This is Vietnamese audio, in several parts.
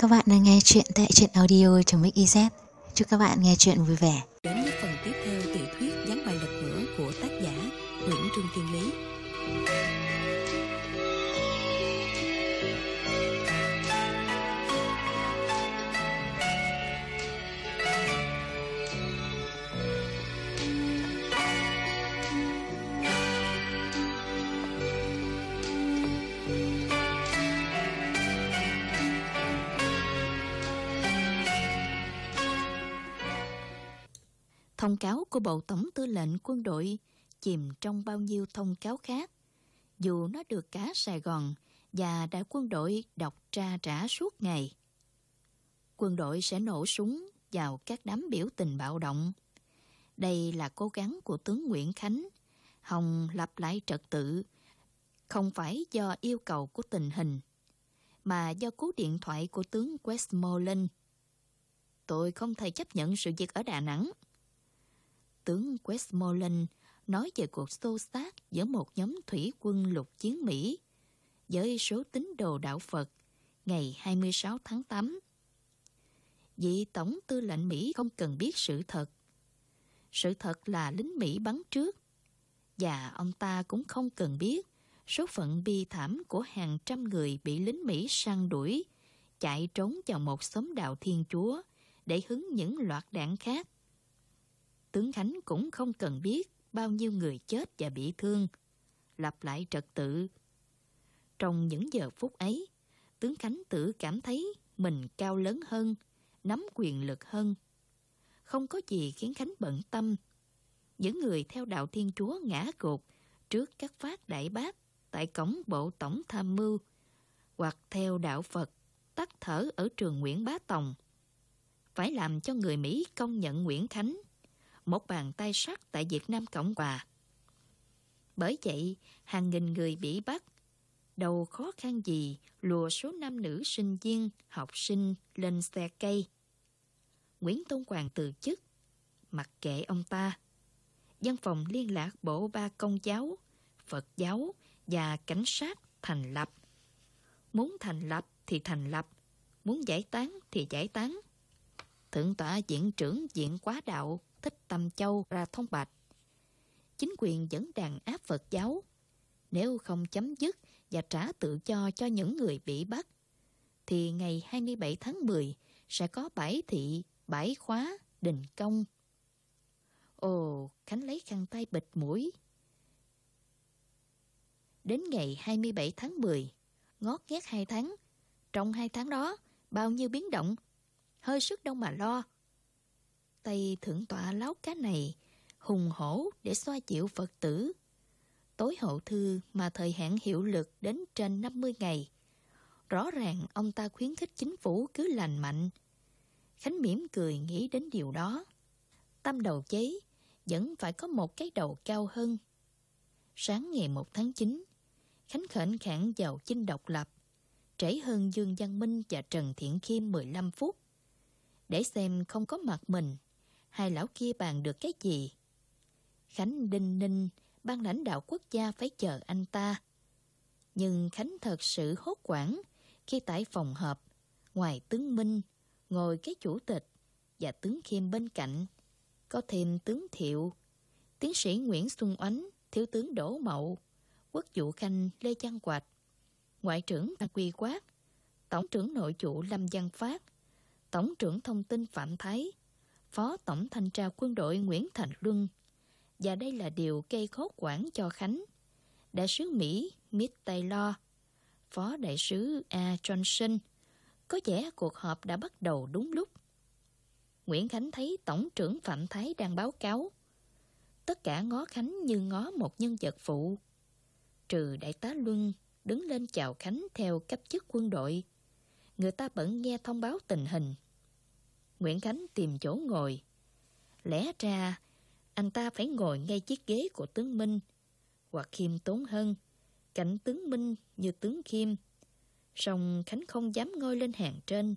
Các bạn đang nghe chuyện tại truyện audio.mix Chúc các bạn nghe chuyện vui vẻ. Đến với phần tiếp theo. Thông cáo của Bộ Tổng Tư lệnh Quân đội chìm trong bao nhiêu thông cáo khác. Dù nó được cả Sài Gòn và đại quân đội đọc tra trả suốt ngày. Quân đội sẽ nổ súng vào các đám biểu tình bạo động. Đây là cố gắng của tướng Nguyễn Khánh, hòng lập lại trật tự, không phải do yêu cầu của tình hình, mà do cú điện thoại của tướng Westmoreland. Tôi không thể chấp nhận sự việc ở Đà Nẵng tướng Westmoreland nói về cuộc xô xát giữa một nhóm thủy quân lục chiến Mỹ với số tín đồ đạo Phật ngày 26 tháng 8. Vị Tổng tư lệnh Mỹ không cần biết sự thật. Sự thật là lính Mỹ bắn trước. Và ông ta cũng không cần biết số phận bi thảm của hàng trăm người bị lính Mỹ săn đuổi, chạy trốn vào một xóm đạo Thiên Chúa để hứng những loạt đạn khác tướng Khánh cũng không cần biết bao nhiêu người chết và bị thương, lặp lại trật tự. Trong những giờ phút ấy, tướng Khánh tự cảm thấy mình cao lớn hơn, nắm quyền lực hơn. Không có gì khiến Khánh bận tâm. Những người theo đạo Thiên Chúa ngã gục trước các phát đại bác tại cổng bộ tổng tham mưu hoặc theo đạo Phật tắt thở ở trường Nguyễn Bá Tòng. Phải làm cho người Mỹ công nhận Nguyễn Khánh một bàn tay sắt tại Việt Nam Cộng Hòa. Bởi vậy, hàng nghìn người bị bắt. Đầu khó khăn gì lùa số nam nữ sinh viên, học sinh lên xe cây. Nguyễn Tôn Hoàng từ chức, mặc kệ ông ta. Văn phòng liên lạc bộ ba công giáo, Phật giáo và cảnh sát thành lập. Muốn thành lập thì thành lập, muốn giải tán thì giải tán. Thượng tọa diện trưởng diện quá đạo Thích Tâm Châu ra thông bạch. Chính quyền vẫn đàn áp Phật giáo. Nếu không chấm dứt và trả tự cho cho những người bị bắt, thì ngày 27 tháng 10 sẽ có bãi thị, bãi khóa, đình công. Ồ, Khánh lấy khăn tay bịt mũi. Đến ngày 27 tháng 10, ngót nghét hai tháng. Trong hai tháng đó, bao nhiêu biến động? Hơi sức đâu mà lo tay thượng tọa láo cá này, hùng hổ để xoa dịu Phật tử. Tối hậu thư mà thời hạn hiệu lực đến trên 50 ngày. Rõ ràng ông ta khuyến khích chính phủ cứ lành mạnh. Khánh mỉm cười nghĩ đến điều đó. Tâm đầu chế vẫn phải có một cái đầu cao hơn. Sáng ngày 1 tháng 9, Khánh khẩn khẳng vào chinh độc lập, trễ hơn Dương Văn Minh và Trần Thiện Khiêm 15 phút. Để xem không có mặt mình, hai lão kia bàn được cái gì. Khánh đinh ninh, ban lãnh đạo quốc gia phải chờ anh ta. Nhưng Khánh thật sự hốt quảng khi tại phòng họp, ngoài tướng Minh, ngồi cái chủ tịch và tướng Khiêm bên cạnh, có thêm tướng Thiệu, tiến sĩ Nguyễn Xuân Oánh, thiếu tướng Đỗ Mậu, quốc vụ khanh Lê Văn Quạch, ngoại trưởng Phan Quy Quát, tổng trưởng nội vụ Lâm Văn Phát, tổng trưởng thông tin Phạm Thái, Phó Tổng Thanh tra Quân đội Nguyễn Thành Luân. Và đây là điều gây khó quản cho Khánh. Đại sứ Mỹ Mitt Taylor, Phó Đại sứ A. Johnson, có vẻ cuộc họp đã bắt đầu đúng lúc. Nguyễn Khánh thấy Tổng trưởng Phạm Thái đang báo cáo. Tất cả ngó Khánh như ngó một nhân vật phụ. Trừ Đại tá Luân đứng lên chào Khánh theo cấp chức quân đội. Người ta bận nghe thông báo tình hình. Nguyễn Khánh tìm chỗ ngồi. Lẽ ra, anh ta phải ngồi ngay chiếc ghế của tướng Minh, hoặc khiêm tốn hơn, cạnh tướng Minh như tướng Khiêm. Song Khánh không dám ngồi lên hàng trên.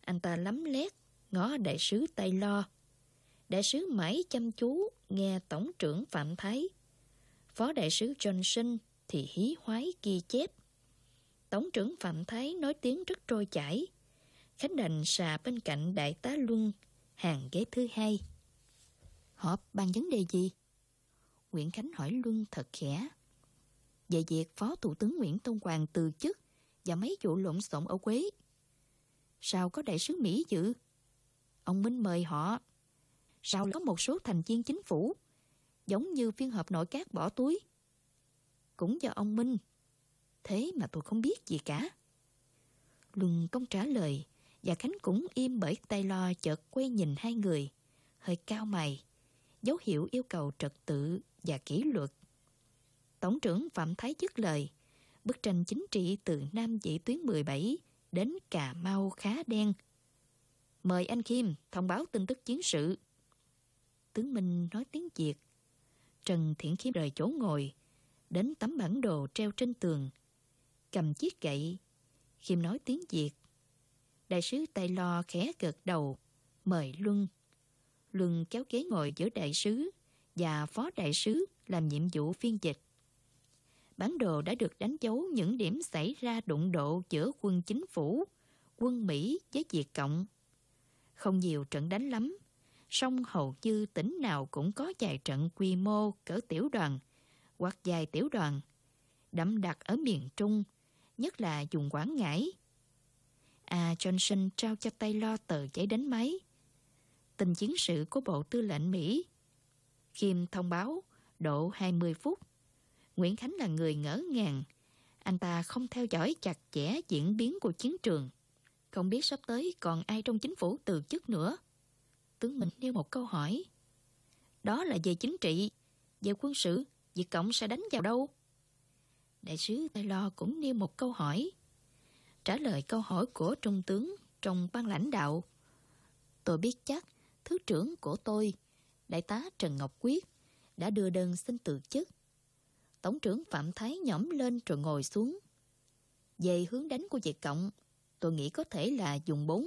Anh ta lắm lét, ngó đại sứ tay lo. Đại sứ mãi chăm chú nghe tổng trưởng Phạm Thái. Phó đại sứ Johnson thì hí hoái ghi chép. Tổng trưởng Phạm Thái nói tiếng rất trôi chảy. Khánh Đành xà bên cạnh đại tá Luân, hàng ghế thứ hai. Họp bàn vấn đề gì? Nguyễn Khánh hỏi Luân thật khẽ. Về việc Phó Thủ tướng Nguyễn Tông Hoàng từ chức và mấy vụ lộn xộn ở Quế. Sao có đại sứ Mỹ dự? Ông Minh mời họ. Sao có một số thành viên chính phủ, giống như phiên họp nội các bỏ túi? Cũng do ông Minh. Thế mà tôi không biết gì cả. Luân không trả lời, và Khánh cũng im bởi tay lo chợt quay nhìn hai người, hơi cao mày, dấu hiệu yêu cầu trật tự và kỷ luật. Tổng trưởng Phạm Thái dứt lời, bức tranh chính trị từ Nam dĩ tuyến 17 đến Cà Mau khá đen. Mời anh Kim thông báo tin tức chiến sự. Tướng Minh nói tiếng Việt. Trần Thiện Khiêm rời chỗ ngồi, đến tấm bản đồ treo trên tường. Cầm chiếc gậy, Khiêm nói tiếng Việt. Đại sứ tay lo khẽ gật đầu, mời Luân. Luân kéo ghế ngồi giữa đại sứ và phó đại sứ làm nhiệm vụ phiên dịch. Bản đồ đã được đánh dấu những điểm xảy ra đụng độ giữa quân chính phủ, quân Mỹ với Việt Cộng. Không nhiều trận đánh lắm, song hầu như tỉnh nào cũng có vài trận quy mô cỡ tiểu đoàn hoặc dài tiểu đoàn, đậm đặc ở miền Trung, nhất là vùng Quảng Ngãi. À Johnson trao cho tay lo tờ giấy đánh máy. Tình chiến sự của Bộ Tư lệnh Mỹ. Kim thông báo độ 20 phút. Nguyễn Khánh là người ngỡ ngàng. Anh ta không theo dõi chặt chẽ diễn biến của chiến trường. Không biết sắp tới còn ai trong chính phủ từ chức nữa. Tướng Minh nêu một câu hỏi. Đó là về chính trị, về quân sự, Việt Cộng sẽ đánh vào đâu? Đại sứ Taylor cũng nêu một câu hỏi. Trả lời câu hỏi của Trung tướng trong ban lãnh đạo. Tôi biết chắc thứ trưởng của tôi, Đại tá Trần Ngọc Quyết, đã đưa đơn xin từ chức. Tổng trưởng Phạm Thái nhõm lên rồi ngồi xuống. Về hướng đánh của Việt Cộng, tôi nghĩ có thể là dùng bốn.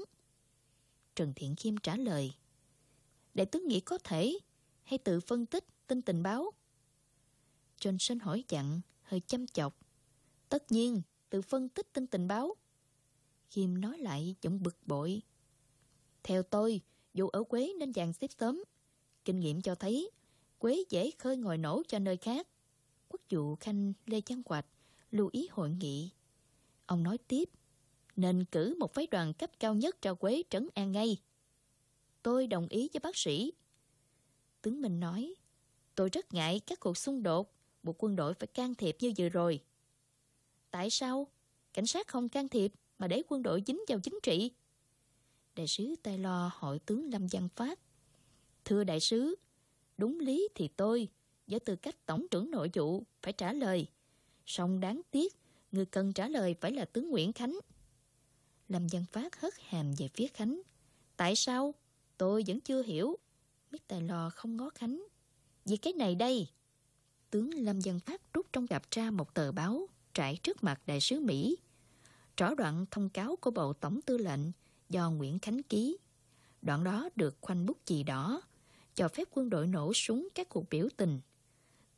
Trần Thiện Khiêm trả lời. Đại tướng nghĩ có thể hay tự phân tích tin tình báo? Johnson hỏi chặn, hơi chăm chọc. Tất nhiên, tự phân tích tin tình báo. Khiêm nói lại giọng bực bội. Theo tôi, dù ở Quế nên dàn xếp sớm. Kinh nghiệm cho thấy, Quế dễ khơi ngồi nổ cho nơi khác. Quốc vụ Khanh Lê Văn Hoạch lưu ý hội nghị. Ông nói tiếp, nên cử một phái đoàn cấp cao nhất ra Quế trấn an ngay. Tôi đồng ý với bác sĩ. Tướng Minh nói, tôi rất ngại các cuộc xung đột, Bộ quân đội phải can thiệp như vừa rồi. Tại sao? Cảnh sát không can thiệp mà để quân đội dính vào chính trị. Đại sứ Taylor hỏi tướng Lâm Văn Phát. Thưa đại sứ, đúng lý thì tôi, với tư cách tổng trưởng nội vụ, phải trả lời. Song đáng tiếc, người cần trả lời phải là tướng Nguyễn Khánh. Lâm Văn Phát hất hàm về phía Khánh. Tại sao? Tôi vẫn chưa hiểu. Mr. Taylor không ngó Khánh. Vì cái này đây. Tướng Lâm Văn Phát rút trong gặp ra một tờ báo trải trước mặt đại sứ Mỹ. Rõ đoạn thông cáo của Bộ Tổng Tư lệnh do Nguyễn Khánh ký. Đoạn đó được khoanh bút chì đỏ, cho phép quân đội nổ súng các cuộc biểu tình.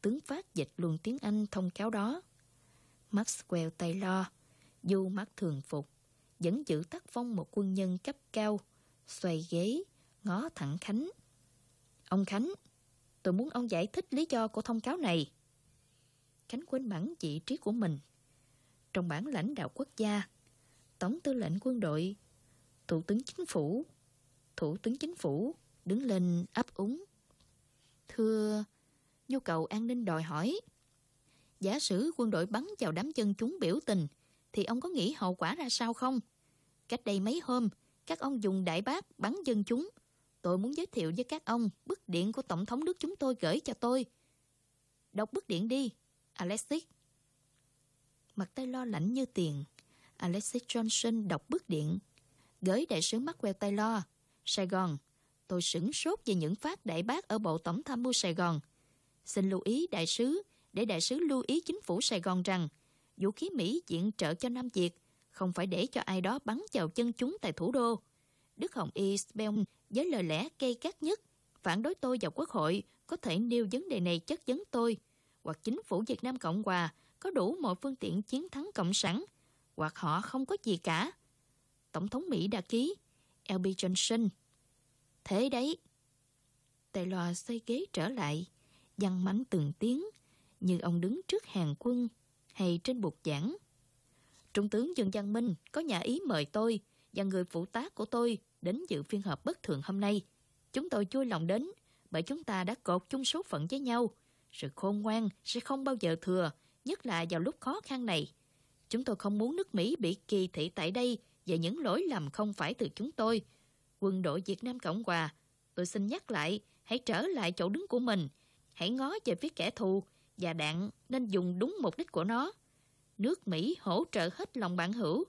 Tướng Phát dịch luôn tiếng Anh thông cáo đó. Maxwell Taylor, dù mắt thường phục, vẫn giữ tác phong một quân nhân cấp cao, xoay ghế, ngó thẳng Khánh. Ông Khánh, tôi muốn ông giải thích lý do của thông cáo này. Khánh quên bản vị trí của mình. Trong bản lãnh đạo quốc gia, Tổng tư lệnh quân đội, Thủ tướng Chính phủ, Thủ tướng Chính phủ đứng lên ấp úng. Thưa, nhu cầu an ninh đòi hỏi. Giả sử quân đội bắn vào đám chân chúng biểu tình, thì ông có nghĩ hậu quả ra sao không? Cách đây mấy hôm, các ông dùng đại bác bắn dân chúng. Tôi muốn giới thiệu với các ông bức điện của Tổng thống nước chúng tôi gửi cho tôi. Đọc bức điện đi, Alexis. Mặt tay lo lạnh như tiền. Alexis Johnson đọc bức điện. Gửi đại sứ Maxwell Taylor, Sài Gòn. Tôi sửng sốt về những phát đại bác ở Bộ Tổng tham mưu Sài Gòn. Xin lưu ý đại sứ, để đại sứ lưu ý chính phủ Sài Gòn rằng vũ khí Mỹ diện trợ cho Nam Việt không phải để cho ai đó bắn vào chân chúng tại thủ đô. Đức Hồng Isabel với lời lẽ gây gắt nhất phản đối tôi vào quốc hội có thể nêu vấn đề này chất vấn tôi hoặc chính phủ Việt Nam Cộng Hòa có đủ mọi phương tiện chiến thắng Cộng sản hoặc họ không có gì cả. Tổng thống Mỹ đã ký, LB Johnson. Thế đấy. tài Taylor xoay ghế trở lại, dằn mảnh từng tiếng, như ông đứng trước hàng quân hay trên bục giảng. Trung tướng Dương Văn Minh có nhà ý mời tôi và người phụ tá của tôi đến dự phiên họp bất thường hôm nay. Chúng tôi vui lòng đến bởi chúng ta đã cột chung số phận với nhau. Sự khôn ngoan sẽ không bao giờ thừa, nhất là vào lúc khó khăn này. Chúng tôi không muốn nước Mỹ bị kỳ thị tại đây về những lỗi lầm không phải từ chúng tôi. Quân đội Việt Nam Cộng Hòa, tôi xin nhắc lại, hãy trở lại chỗ đứng của mình. Hãy ngó về phía kẻ thù và đạn nên dùng đúng mục đích của nó. Nước Mỹ hỗ trợ hết lòng bạn hữu.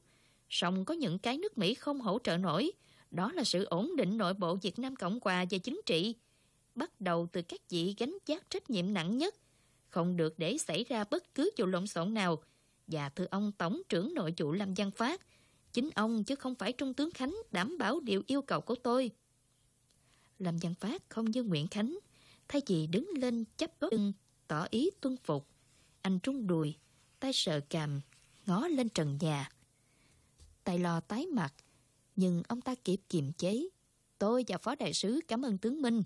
Song có những cái nước Mỹ không hỗ trợ nổi. Đó là sự ổn định nội bộ Việt Nam Cộng Hòa về chính trị. Bắt đầu từ các vị gánh giác trách nhiệm nặng nhất. Không được để xảy ra bất cứ vụ lộn xộn nào. Và thưa ông Tổng trưởng nội vụ Lâm Văn Phát, chính ông chứ không phải Trung tướng Khánh đảm bảo điều yêu cầu của tôi. Lâm Văn Phát không như Nguyễn Khánh, thay vì đứng lên chấp gót lưng, tỏ ý tuân phục. Anh trung đùi, tay sờ cằm, ngó lên trần nhà. Tay lo tái mặt, nhưng ông ta kịp kiềm chế. Tôi và phó đại sứ cảm ơn tướng Minh.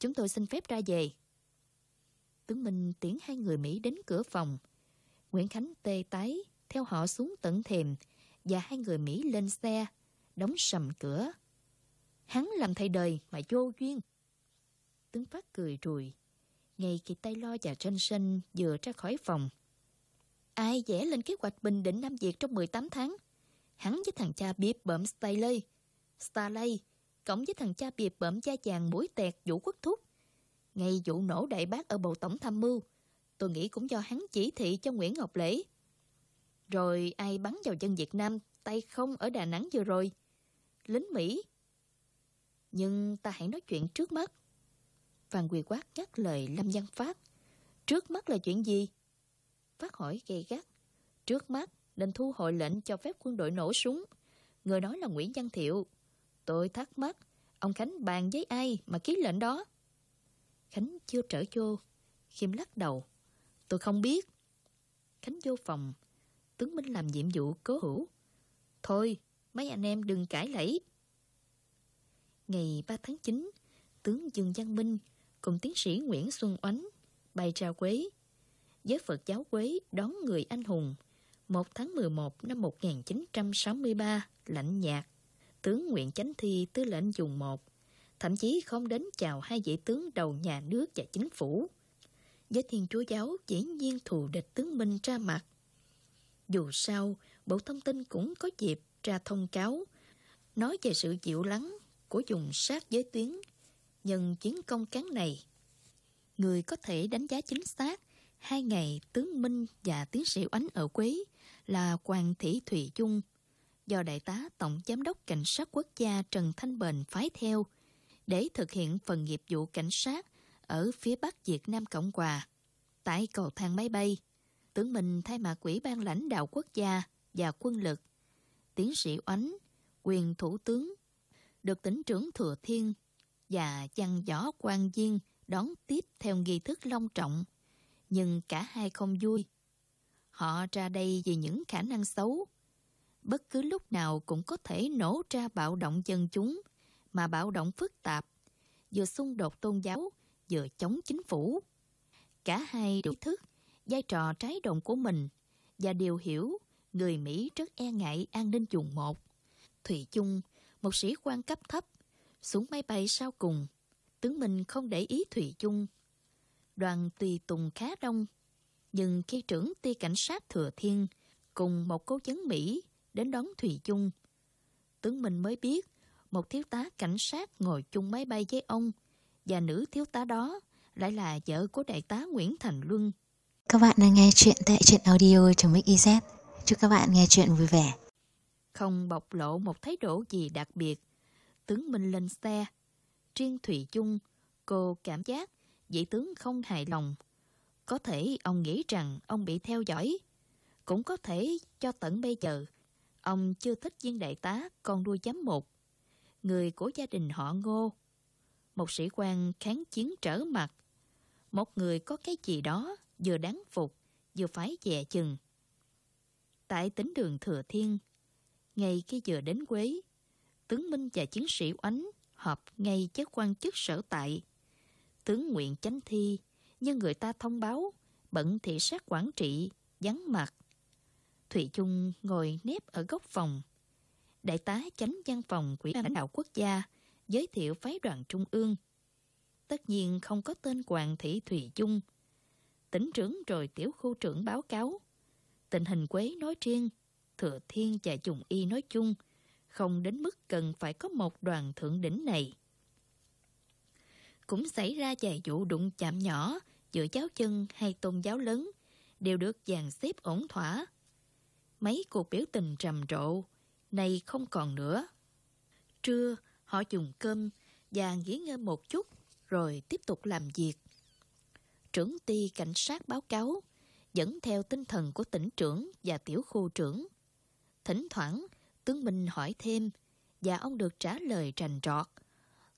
Chúng tôi xin phép ra về. Tướng Minh tiễn hai người Mỹ đến cửa phòng. Nguyễn Khánh tê tái, theo họ xuống tận thềm, và hai người Mỹ lên xe, đóng sầm cửa. Hắn làm thầy đời mà vô duyên. Tướng Phát cười rùi. Ngay khi tay lo và tranh sinh vừa ra khỏi phòng. Ai vẽ lên kế hoạch bình định Nam Việt trong 18 tháng? Hắn với thằng cha biệp bợm Staley, Starley, cộng với thằng cha biệp bợm cha chàng mũi tẹt Vũ Quốc Thúc. Ngay vụ nổ đại bác ở Bộ Tổng Tham mưu, tôi nghĩ cũng do hắn chỉ thị cho Nguyễn Ngọc Lễ. Rồi ai bắn vào dân Việt Nam tay không ở Đà Nẵng vừa rồi? Lính Mỹ. Nhưng ta hãy nói chuyện trước mắt. Phan Quỳ Quát nhắc lời Lâm Văn Phát. Trước mắt là chuyện gì? Phát hỏi gay gắt. Trước mắt, nên thu hồi lệnh cho phép quân đội nổ súng. Người nói là Nguyễn Văn Thiệu. Tôi thắc mắc, ông Khánh bàn với ai mà ký lệnh đó? Khánh chưa trở vô. Khiêm lắc đầu. Tôi không biết. Khánh vô phòng. Tướng Minh làm nhiệm vụ cố hữu. Thôi, mấy anh em đừng cãi lẫy. Ngày 3 tháng 9, tướng Dương Văn Minh cùng tiến sĩ Nguyễn Xuân Oánh bay ra Quế. Giới Phật giáo Quế đón người anh hùng 1 tháng 11 năm 1963 lạnh nhạt. Tướng Nguyễn Chánh Thi tư lệnh dùng một thậm chí không đến chào hai vị tướng đầu nhà nước và chính phủ. Với Thiên Chúa Giáo dĩ nhiên thù địch tướng Minh ra mặt. Dù sao, Bộ Thông tin cũng có dịp ra thông cáo nói về sự chịu lắng của dùng sát giới tuyến nhân chiến công cán này. Người có thể đánh giá chính xác hai ngày tướng Minh và tiến sĩ Oánh ở Quế là Hoàng Thị Thụy Dung do Đại tá Tổng Giám đốc Cảnh sát Quốc gia Trần Thanh Bền phái theo để thực hiện phần nghiệp vụ cảnh sát ở phía Bắc Việt Nam Cộng Hòa. Tại cầu thang máy bay, tướng Minh thay mặt Quỹ ban lãnh đạo quốc gia và quân lực, tiến sĩ Oánh, quyền thủ tướng, được tỉnh trưởng Thừa Thiên và văn võ quan viên đón tiếp theo nghi thức long trọng. Nhưng cả hai không vui. Họ ra đây vì những khả năng xấu. Bất cứ lúc nào cũng có thể nổ ra bạo động dân chúng, mà bạo động phức tạp, vừa xung đột tôn giáo, vừa chống chính phủ. Cả hai đều thức vai trò trái đồng của mình và đều hiểu người Mỹ rất e ngại an ninh vùng một. Thủy Chung, một sĩ quan cấp thấp, xuống máy bay sau cùng. Tướng Minh không để ý Thủy Chung. Đoàn tùy tùng khá đông, nhưng khi trưởng ty cảnh sát Thừa Thiên cùng một cố vấn Mỹ đến đón Thủy Chung, tướng Minh mới biết một thiếu tá cảnh sát ngồi chung máy bay với ông và nữ thiếu tá đó lại là vợ của đại tá Nguyễn Thành Luân. Các bạn đang nghe chuyện tại truyện audio.mix.iz. Chúc các bạn nghe chuyện vui vẻ. Không bộc lộ một thái độ gì đặc biệt. Tướng Minh lên xe. Riêng Thủy Chung, cô cảm giác vị tướng không hài lòng. Có thể ông nghĩ rằng ông bị theo dõi. Cũng có thể cho tận bây giờ, ông chưa thích viên đại tá con đuôi giám một. Người của gia đình họ ngô. Một sĩ quan kháng chiến trở mặt. Một người có cái gì đó vừa đáng phục, vừa phải dè chừng. Tại tỉnh đường Thừa Thiên, Ngày khi vừa đến Quế, tướng Minh và chiến sĩ oánh họp ngay với quan chức sở tại. Tướng nguyện chánh thi, nhưng người ta thông báo bận thị sát quản trị, vắng mặt. Thụy Trung ngồi nép ở góc phòng. Đại tá chánh văn phòng quỹ ban lãnh đạo quốc gia giới thiệu phái đoàn trung ương. Tất nhiên không có tên Hoàng Thị Thùy Dung. Tỉnh trưởng rồi tiểu khu trưởng báo cáo. Tình hình Quế nói riêng, Thừa Thiên và Dùng Y nói chung, không đến mức cần phải có một đoàn thượng đỉnh này. Cũng xảy ra vài vụ đụng chạm nhỏ giữa giáo chân hay tôn giáo lớn, đều được dàn xếp ổn thỏa. Mấy cuộc biểu tình trầm trộn, này không còn nữa. Trưa, họ dùng cơm và nghỉ ngơi một chút, rồi tiếp tục làm việc. Trưởng ty cảnh sát báo cáo, dẫn theo tinh thần của tỉnh trưởng và tiểu khu trưởng. Thỉnh thoảng, tướng Minh hỏi thêm, và ông được trả lời rành rọt.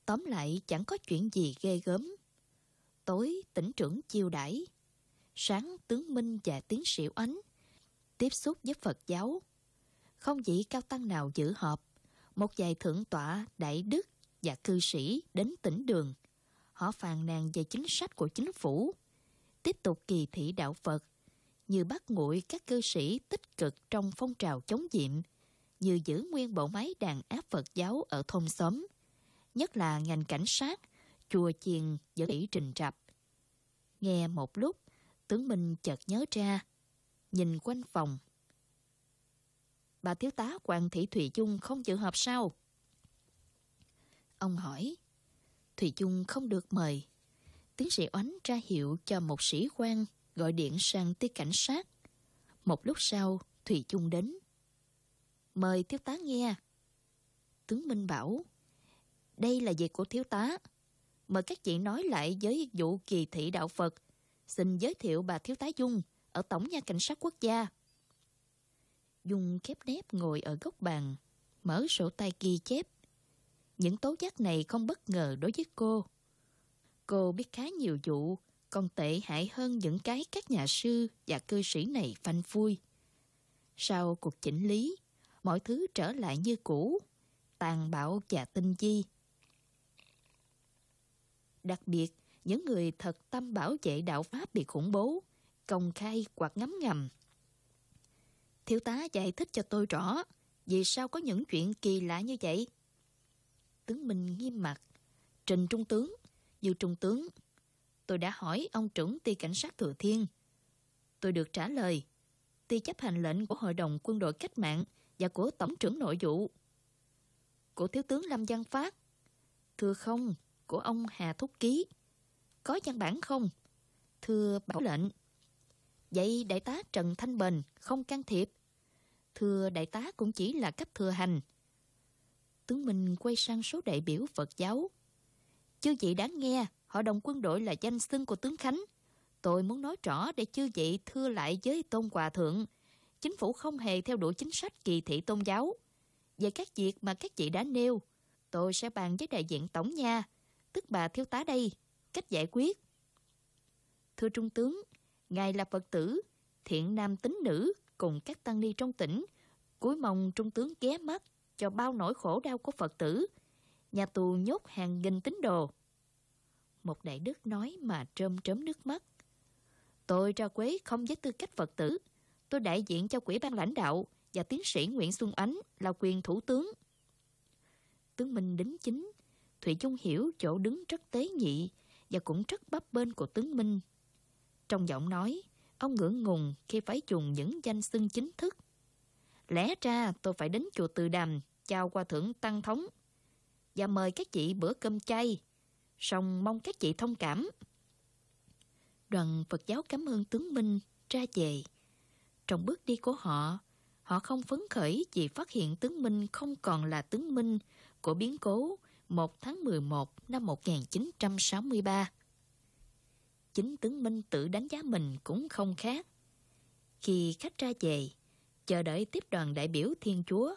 Tóm lại chẳng có chuyện gì ghê gớm. Tối tỉnh trưởng chiêu đãi Sáng tướng Minh và tiến sĩ Oánh tiếp xúc với Phật giáo. Không chỉ cao tăng nào giữ họp, một vài thượng tọa đại đức và cư sĩ đến tỉnh đường. Họ phàn nàn về chính sách của chính phủ, tiếp tục kỳ thị đạo Phật, như bắt nguội các cư sĩ tích cực trong phong trào chống diệm, như giữ nguyên bộ máy đàn áp Phật giáo ở thôn xóm, nhất là ngành cảnh sát, chùa chiền vẫn bị trình trập. Nghe một lúc, tướng Minh chợt nhớ ra, nhìn quanh phòng. Bà thiếu tá Hoàng Thị Thùy Dung không dự họp sao? Ông hỏi, Thùy Dung không được mời. Tiến sĩ oánh ra hiệu cho một sĩ quan gọi điện sang tiết cảnh sát. Một lúc sau, Thùy Dung đến. Mời thiếu tá nghe. Tướng Minh bảo, đây là việc của thiếu tá. Mời các chị nói lại với vụ kỳ thị đạo Phật. Xin giới thiệu bà thiếu tá Dung ở Tổng nhà Cảnh sát Quốc gia. Dung khép nép ngồi ở góc bàn, mở sổ tay ghi chép. Những tố giác này không bất ngờ đối với cô. Cô biết khá nhiều vụ, còn tệ hại hơn những cái các nhà sư và cư sĩ này phanh phui. Sau cuộc chỉnh lý, mọi thứ trở lại như cũ, tàn bạo và tinh vi. Đặc biệt, những người thật tâm bảo vệ đạo Pháp bị khủng bố, công khai hoặc ngấm ngầm. Thiếu tá giải thích cho tôi rõ, vì sao có những chuyện kỳ lạ như vậy? Tướng Minh nghiêm mặt, Trình Trung tướng, Dư Trung tướng, tôi đã hỏi ông trưởng ty cảnh sát Thừa Thiên. Tôi được trả lời, ty chấp hành lệnh của Hội đồng quân đội cách mạng và của Tổng trưởng nội vụ. Của Thiếu tướng Lâm Văn Phát. Thưa không, của ông Hà Thúc Ký. Có văn bản không? Thưa bảo lệnh. Vậy đại tá Trần Thanh Bền không can thiệp. Thưa đại tá cũng chỉ là cách thừa hành. Tướng Minh quay sang số đại biểu Phật giáo. Chư vị đáng nghe, hội đồng quân đội là danh xưng của tướng Khánh. Tôi muốn nói rõ để chư vị thưa lại với Tôn Hòa Thượng. Chính phủ không hề theo đuổi chính sách kỳ thị tôn giáo. Về các việc mà các vị đã nêu, tôi sẽ bàn với đại diện tổng nha, tức bà thiếu tá đây, cách giải quyết. Thưa Trung tướng, Ngài là Phật tử, thiện nam tính nữ cùng các tăng ni trong tỉnh, cuối mong Trung tướng ghé mắt cho bao nỗi khổ đau của Phật tử, nhà tù nhốt hàng nghìn tín đồ. Một đại đức nói mà trơm trớm nước mắt. Tôi ra quế không với tư cách Phật tử, tôi đại diện cho quỹ ban lãnh đạo và tiến sĩ Nguyễn Xuân Ánh là quyền thủ tướng. Tướng Minh đính chính, Thủy Trung hiểu chỗ đứng rất tế nhị và cũng rất bấp bên của tướng Minh. Trong giọng nói, ông ngưỡng ngùng khi phải dùng những danh xưng chính thức. Lẽ ra tôi phải đến chùa Từ Đàm chào qua thượng Tăng Thống và mời các chị bữa cơm chay, song mong các chị thông cảm. Đoàn Phật giáo cảm ơn tướng Minh ra về. Trong bước đi của họ, họ không phấn khởi vì phát hiện tướng Minh không còn là tướng Minh của biến cố 1 tháng 11 năm 1963. Chính tướng Minh tự đánh giá mình cũng không khác. Khi khách ra về, chờ đợi tiếp đoàn đại biểu Thiên Chúa,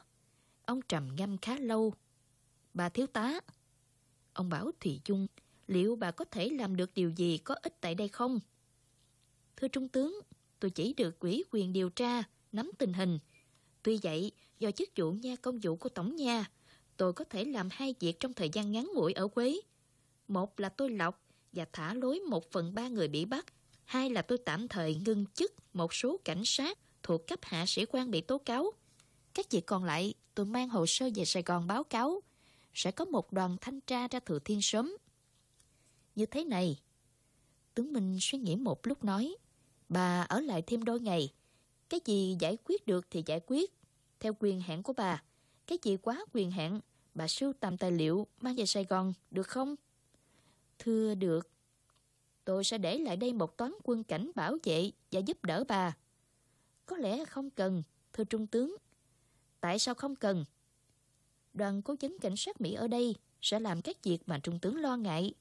ông trầm ngâm khá lâu. Bà thiếu tá, ông bảo thủy Dung, liệu bà có thể làm được điều gì có ích tại đây không? Thưa Trung tướng, tôi chỉ được quỹ quyền điều tra, nắm tình hình. Tuy vậy, do chức vụ nha công vụ của Tổng nha, tôi có thể làm hai việc trong thời gian ngắn ngủi ở Quế. Một là tôi lọc và thả lối một phần ba người bị bắt. Hai là tôi tạm thời ngưng chức một số cảnh sát thuộc cấp hạ sĩ quan bị tố cáo. Các việc còn lại, tôi mang hồ sơ về Sài Gòn báo cáo. Sẽ có một đoàn thanh tra ra Thừa Thiên sớm. Như thế này. Tướng Minh suy nghĩ một lúc nói. Bà ở lại thêm đôi ngày. Cái gì giải quyết được thì giải quyết. Theo quyền hạn của bà. Cái gì quá quyền hạn, bà sưu tầm tài liệu mang về Sài Gòn, được không? Thưa được. Tôi sẽ để lại đây một toán quân cảnh bảo vệ và giúp đỡ bà. Có lẽ không cần, thưa Trung tướng. Tại sao không cần? Đoàn cố vấn cảnh sát Mỹ ở đây sẽ làm các việc mà Trung tướng lo ngại.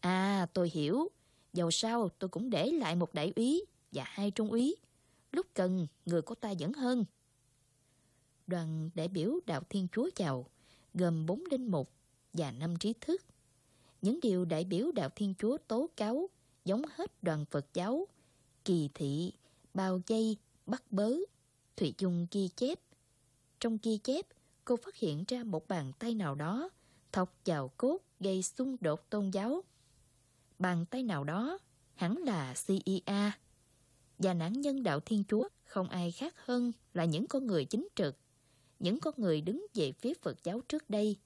À, tôi hiểu. Dầu sao tôi cũng để lại một đại úy và hai trung úy. Lúc cần, người của ta vẫn hơn. Đoàn đại biểu Đạo Thiên Chúa chào, gồm bốn linh mục và năm trí thức. Những điều đại biểu Đạo Thiên Chúa tố cáo giống hết đoàn Phật giáo, kỳ thị, bao dây, bắt bớ, Thủy Dung ghi chép. Trong ghi chép, cô phát hiện ra một bàn tay nào đó thọc vào cốt gây xung đột tôn giáo. Bàn tay nào đó hẳn là CIA. Và nạn nhân đạo Thiên Chúa không ai khác hơn là những con người chính trực, những con người đứng về phía Phật giáo trước đây.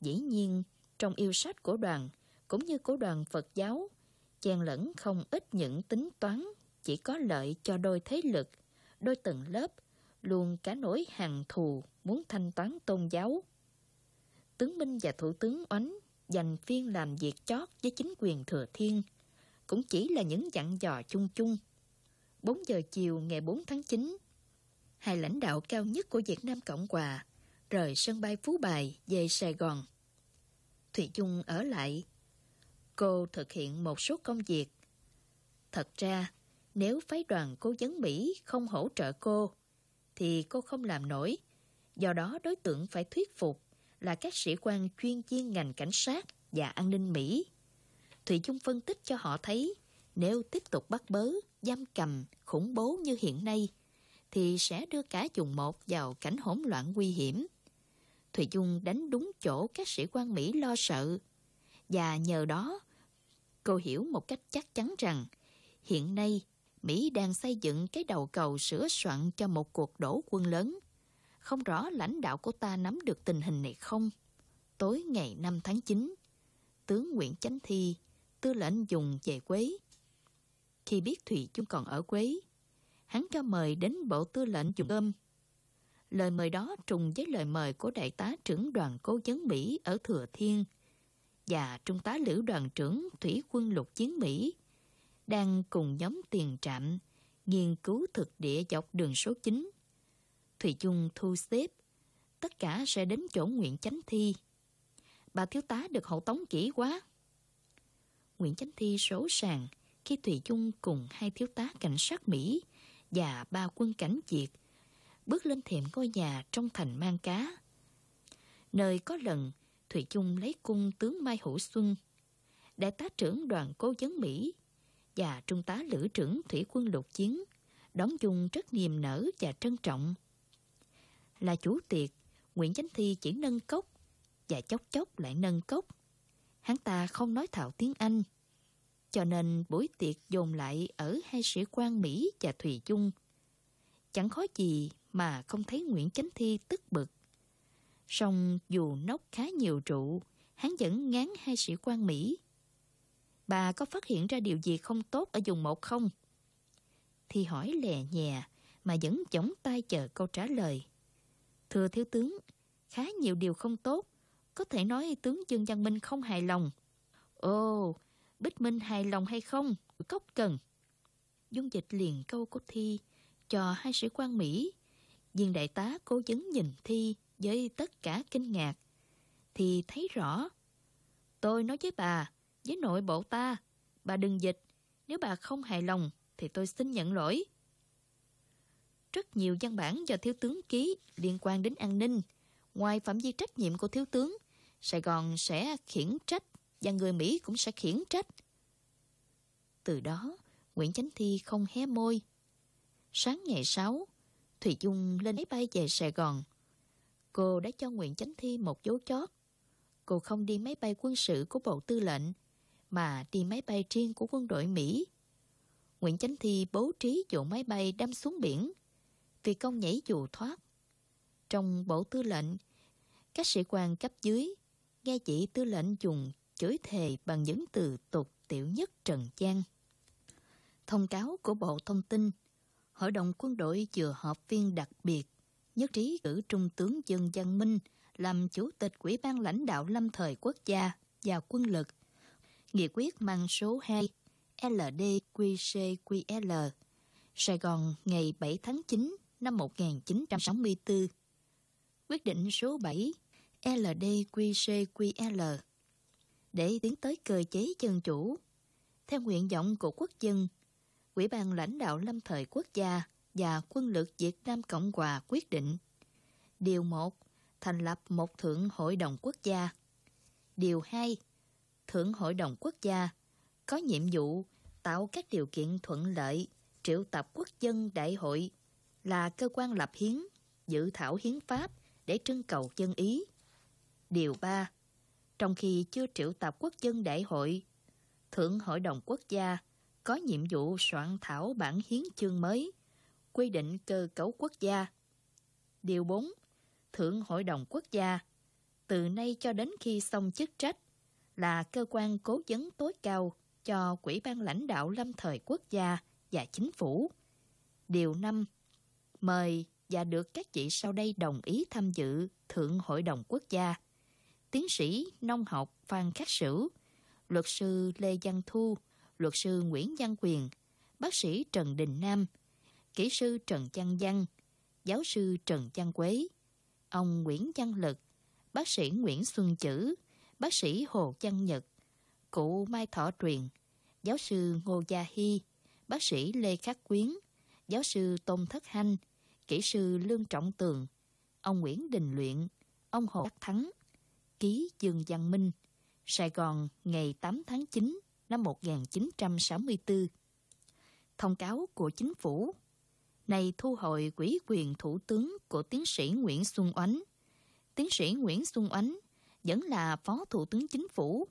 Dĩ nhiên, trong yêu sách của đoàn, cũng như của đoàn Phật giáo, chen lẫn không ít những tính toán chỉ có lợi cho đôi thế lực, đôi tầng lớp, luôn cả nỗi hằn thù muốn thanh toán tôn giáo. Tướng Minh và Thủ tướng Oánh dành phiên làm việc chót với chính quyền Thừa Thiên, cũng chỉ là những dặn dò chung chung. 4 giờ chiều ngày 4 tháng 9, hai lãnh đạo cao nhất của Việt Nam Cộng Hòa rời sân bay Phú Bài về Sài Gòn. Thủy Dung ở lại. Cô thực hiện một số công việc. Thật ra, nếu phái đoàn cố vấn Mỹ không hỗ trợ cô, thì cô không làm nổi. Do đó đối tượng phải thuyết phục là các sĩ quan chuyên viên ngành cảnh sát và an ninh Mỹ. Thủy Dung phân tích cho họ thấy nếu tiếp tục bắt bớ, giam cầm, khủng bố như hiện nay, thì sẽ đưa cả dùng một vào cảnh hỗn loạn nguy hiểm. Thủy Dung đánh đúng chỗ các sĩ quan Mỹ lo sợ. Và nhờ đó, cô hiểu một cách chắc chắn rằng hiện nay Mỹ đang xây dựng cái đầu cầu sửa soạn cho một cuộc đổ quân lớn. Không rõ lãnh đạo của ta nắm được tình hình này không? Tối ngày 5 tháng 9, tướng Nguyễn Chánh Thi, tư lệnh dùng về Quế. Khi biết Thùy Chung còn ở Quế, hắn cho mời đến bộ tư lệnh dùng âm Lời mời đó trùng với lời mời của đại tá trưởng đoàn cố vấn Mỹ ở Thừa Thiên và trung tá lữ đoàn trưởng thủy quân lục chiến Mỹ đang cùng nhóm tiền trạm nghiên cứu thực địa dọc đường số 9. Thủy Chung thu xếp, tất cả sẽ đến chỗ Nguyễn Chánh Thi. Bà thiếu tá được hậu tống kỹ quá. Nguyễn Chánh Thi số sàng khi Thủy Chung cùng hai thiếu tá cảnh sát Mỹ và ba quân cảnh Việt bước lên thềm ngôi nhà trong thành mang cá. Nơi có lần Thủy Chung lấy cung tướng Mai Hữu Xuân, đại tá trưởng đoàn cố vấn Mỹ và trung tá lữ trưởng thủy quân lục chiến đón chung rất niềm nở và trân trọng. Là chủ tiệc, Nguyễn Chánh Thi chỉ nâng cốc và chốc chốc lại nâng cốc. Hắn ta không nói thạo tiếng Anh, cho nên buổi tiệc dồn lại ở hai sĩ quan Mỹ và Thùy Chung. Chẳng khó gì mà không thấy Nguyễn Chánh Thi tức bực. Song dù nốc khá nhiều trụ, hắn vẫn ngán hai sĩ quan Mỹ. Bà có phát hiện ra điều gì không tốt ở vùng một không? Thì hỏi lè nhẹ mà vẫn chống tay chờ câu trả lời. Thưa thiếu tướng, khá nhiều điều không tốt. Có thể nói tướng Dương Văn Minh không hài lòng. Ồ, Bích Minh hài lòng hay không? Cốc cần. Dung dịch liền câu của Thi cho hai sĩ quan Mỹ. Viên đại tá cố vấn nhìn Thi với tất cả kinh ngạc. Thì thấy rõ. Tôi nói với bà, với nội bộ ta. Bà đừng dịch, nếu bà không hài lòng thì tôi xin nhận lỗi. Rất nhiều văn bản do thiếu tướng ký liên quan đến an ninh. Ngoài phạm vi trách nhiệm của thiếu tướng, Sài Gòn sẽ khiển trách và người Mỹ cũng sẽ khiển trách. Từ đó, Nguyễn Chánh Thi không hé môi. Sáng ngày 6, Thùy Dung lên máy bay về Sài Gòn. Cô đã cho Nguyễn Chánh Thi một dấu chót. Cô không đi máy bay quân sự của Bộ Tư lệnh, mà đi máy bay riêng của quân đội Mỹ. Nguyễn Chánh Thi bố trí vụ máy bay đâm xuống biển vì công nhảy dù thoát. Trong Bộ Tư lệnh, các sĩ quan cấp dưới nghe chỉ tư lệnh dùng chửi thề bằng những từ tục tiểu nhất trần gian. Thông cáo của Bộ Thông tin, Hội đồng quân đội vừa họp phiên đặc biệt, nhất trí cử Trung tướng Dương Văn Minh làm Chủ tịch Ủy ban lãnh đạo lâm thời quốc gia và quân lực. Nghị quyết mang số 2 LDQCQL Sài Gòn ngày 7 tháng 9 năm 1964 Quyết định số 7 LDQCQL để tiến tới cơ chế dân chủ. Theo nguyện vọng của quốc dân, Ủy ban lãnh đạo lâm thời quốc gia và quân lực Việt Nam Cộng Hòa quyết định Điều 1. Thành lập một Thượng Hội đồng Quốc gia Điều 2. Thượng Hội đồng Quốc gia có nhiệm vụ tạo các điều kiện thuận lợi triệu tập quốc dân đại hội là cơ quan lập hiến, dự thảo hiến pháp để trưng cầu dân ý. Điều 3. Trong khi chưa triệu tập quốc dân đại hội, Thượng Hội đồng Quốc gia có nhiệm vụ soạn thảo bản hiến chương mới, quy định cơ cấu quốc gia. Điều 4. Thượng Hội đồng Quốc gia từ nay cho đến khi xong chức trách là cơ quan cố vấn tối cao cho Quỹ ban lãnh đạo lâm thời quốc gia và chính phủ. Điều 5. Mời và được các vị sau đây đồng ý tham dự Thượng Hội đồng Quốc gia. Tiến sĩ nông học Phan Khắc Sửu, luật sư Lê Văn Thu, luật sư Nguyễn Văn Quyền, bác sĩ Trần Đình Nam, kỹ sư Trần Văn Văn, giáo sư Trần Văn Quế, ông Nguyễn Văn Lực, bác sĩ Nguyễn Xuân Chữ, bác sĩ Hồ Văn Nhật, cụ Mai Thọ Truyền, giáo sư Ngô Gia Hy, bác sĩ Lê Khắc Quyến, giáo sư Tôn Thất Hanh, kỹ sư Lương Trọng Tường, ông Nguyễn Đình Luyện, ông Hồ Thắng, ký Dương Văn Minh, Sài Gòn ngày 8 tháng 9 năm 1964. Thông cáo của chính phủ này thu hồi quỹ quyền thủ tướng của tiến sĩ Nguyễn Xuân Oánh. Tiến sĩ Nguyễn Xuân Oánh vẫn là phó thủ tướng chính phủ.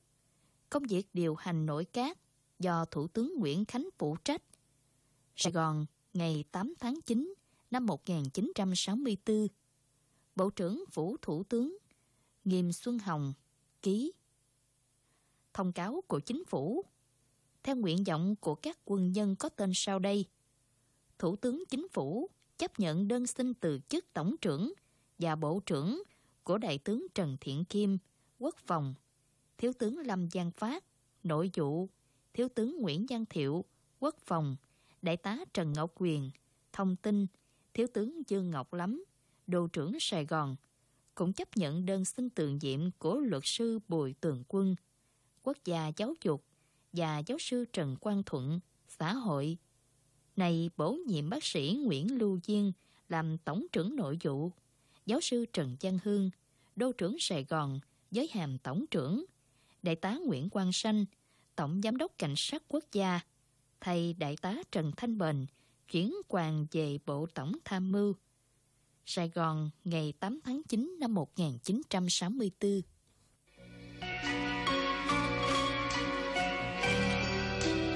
Công việc điều hành nội các do Thủ tướng Nguyễn Khánh phụ trách. Sài Gòn, ngày 8 tháng 9 năm 1964. Bộ trưởng Phủ Thủ tướng Nghiêm Xuân Hồng ký thông cáo của chính phủ theo nguyện vọng của các quân nhân có tên sau đây. Thủ tướng Chính phủ chấp nhận đơn xin từ chức Tổng trưởng và Bộ trưởng của Đại tướng Trần Thiện Kim, Quốc phòng, Thiếu tướng Lâm Giang Phát, Nội vụ, Thiếu tướng Nguyễn Văn Thiệu, Quốc phòng, Đại tá Trần Ngọc Quyền, Thông tin, Thiếu tướng Dương Ngọc Lắm, Đô trưởng Sài Gòn, cũng chấp nhận đơn xin tự nhiệm của luật sư Bùi Tường Quân, quốc gia giáo dục và giáo sư Trần Quang Thuận, xã hội. Này bổ nhiệm bác sĩ Nguyễn Lưu Diên làm tổng trưởng nội vụ, giáo sư Trần Văn Hương, đô trưởng Sài Gòn với hàm tổng trưởng, đại tá Nguyễn Quang Sanh, tổng giám đốc cảnh sát quốc gia, thầy đại tá Trần Thanh Bền chuyển quan về Bộ Tổng Tham mưu. Sài Gòn ngày 8 tháng 9 năm 1964